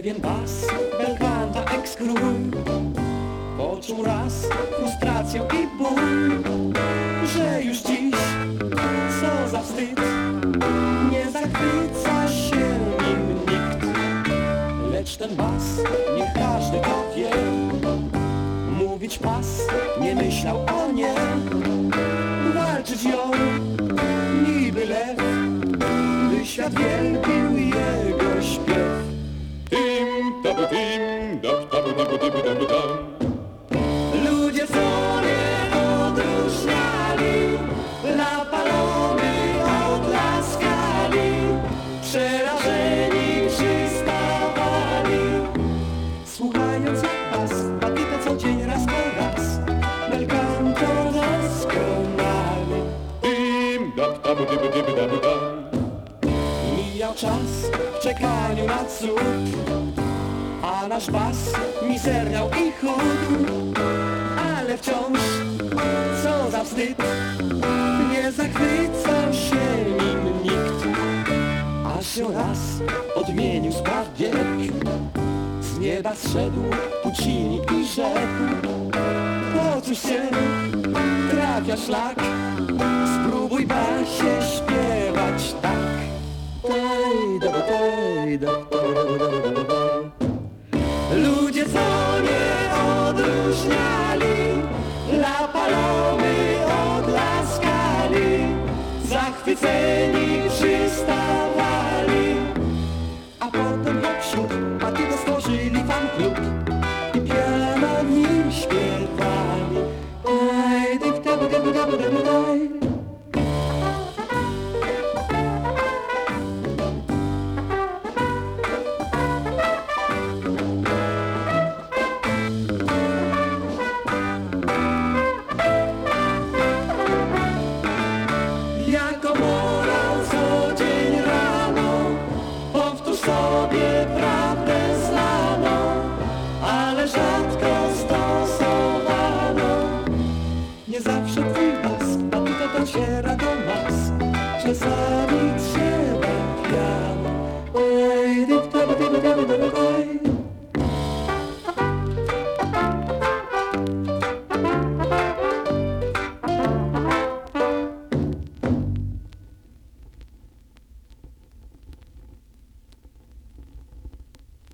Pewien bas, belkanta ekskról Poczuł raz frustrację i ból Że już dziś, co za wstyd Nie zachwyca się nim nikt. Lecz ten bas, niech każdy to wie. Mówić pas, nie myślał o nie. Walczyć ją, niby lew By świat wielbił jego śpiew Dap. Ludzie co nie odróżniali La palomy odlaskali Przerażeni przystawali Słuchając jak pas Patyka co dzień raz po raz Belkanto doskonali Tim, dap, tabu, tabu, tabu, tabu, tam. Mijał czas w czekaniu na cud A nasz bas mizerniał i chudł Ale wciąż, co za wstyd Nie zachwycał się nim nikt Aż się raz odmienił bieg Z nieba zszedł Puccini i rzekł Po cóż się trafia szlak Spróbuj basie śpiewać tak Daj, da, da, daj, da, da, da, da, da, da, da. Ludzie co nie odróżniali La palomy odlaskali Zachwyceni sobie prawdę znaną Ale rzadko stosowaną. Nie zawsze twój głos A tutaj dociera do nas. Czasami